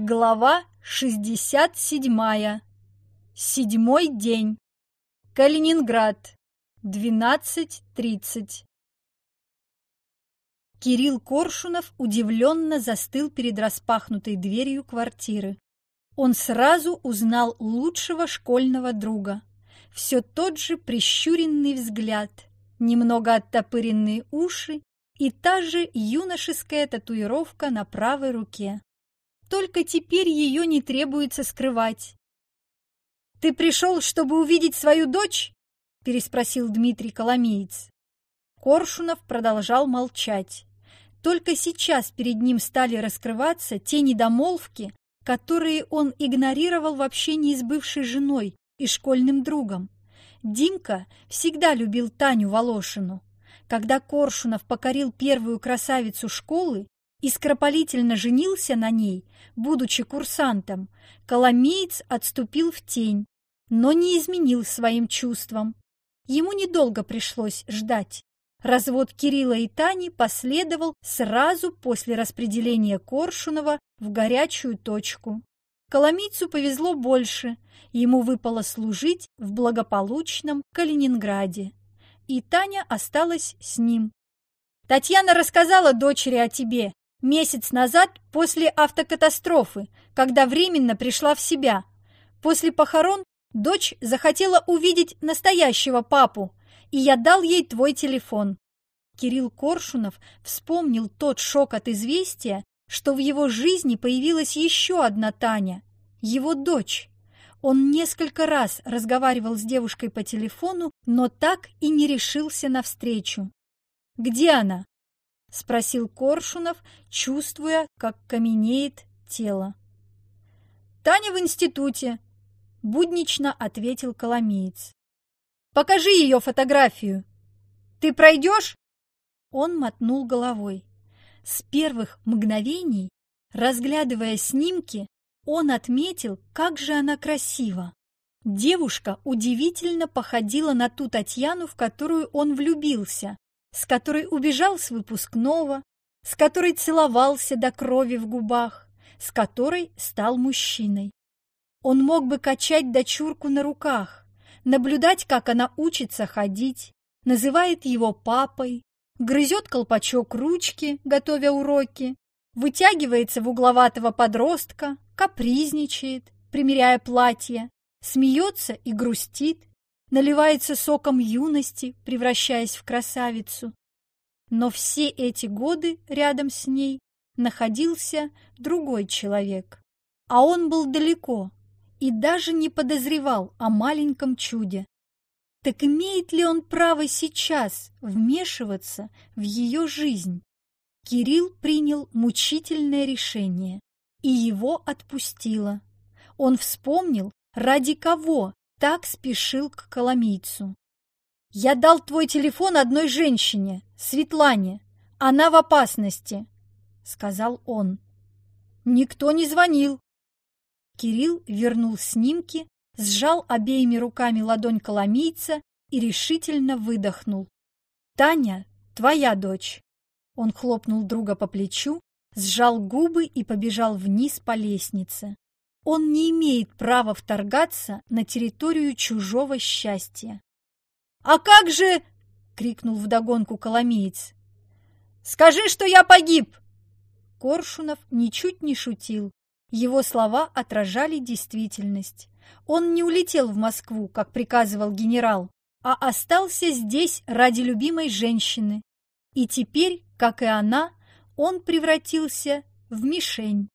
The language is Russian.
Глава 67. Седьмой день. Калининград. 12.30. Кирилл Коршунов удивленно застыл перед распахнутой дверью квартиры. Он сразу узнал лучшего школьного друга. Все тот же прищуренный взгляд, немного оттопыренные уши и та же юношеская татуировка на правой руке. Только теперь ее не требуется скрывать. «Ты пришел, чтобы увидеть свою дочь?» – переспросил Дмитрий Коломеец. Коршунов продолжал молчать. Только сейчас перед ним стали раскрываться те недомолвки, которые он игнорировал в общении с бывшей женой и школьным другом. Димка всегда любил Таню Волошину. Когда Коршунов покорил первую красавицу школы, и скоропалительно женился на ней, будучи курсантом, Коломеец отступил в тень, но не изменил своим чувствам. Ему недолго пришлось ждать. Развод Кирилла и Тани последовал сразу после распределения Коршунова в горячую точку. Коломийцу повезло больше, ему выпало служить в благополучном Калининграде. И Таня осталась с ним. «Татьяна рассказала дочери о тебе Месяц назад, после автокатастрофы, когда временно пришла в себя. После похорон дочь захотела увидеть настоящего папу, и я дал ей твой телефон. Кирилл Коршунов вспомнил тот шок от известия, что в его жизни появилась еще одна Таня, его дочь. Он несколько раз разговаривал с девушкой по телефону, но так и не решился на встречу. «Где она?» — спросил Коршунов, чувствуя, как каменеет тело. «Таня в институте», — буднично ответил Коломеец. «Покажи ее фотографию. Ты пройдешь?» Он мотнул головой. С первых мгновений, разглядывая снимки, он отметил, как же она красива. Девушка удивительно походила на ту Татьяну, в которую он влюбился, с которой убежал с выпускного, с которой целовался до крови в губах, с которой стал мужчиной. Он мог бы качать дочурку на руках, наблюдать, как она учится ходить, называет его папой, грызет колпачок ручки, готовя уроки, вытягивается в угловатого подростка, капризничает, примеряя платье, смеется и грустит, наливается соком юности, превращаясь в красавицу. Но все эти годы рядом с ней находился другой человек, а он был далеко и даже не подозревал о маленьком чуде. Так имеет ли он право сейчас вмешиваться в ее жизнь? Кирилл принял мучительное решение, и его отпустило. Он вспомнил, ради кого так спешил к Коломийцу. «Я дал твой телефон одной женщине, Светлане. Она в опасности», — сказал он. «Никто не звонил». Кирилл вернул снимки, сжал обеими руками ладонь Коломийца и решительно выдохнул. «Таня, твоя дочь!» Он хлопнул друга по плечу, сжал губы и побежал вниз по лестнице. Он не имеет права вторгаться на территорию чужого счастья. «А как же...» — крикнул вдогонку Коломеец. «Скажи, что я погиб!» Коршунов ничуть не шутил. Его слова отражали действительность. Он не улетел в Москву, как приказывал генерал, а остался здесь ради любимой женщины. И теперь, как и она, он превратился в мишень.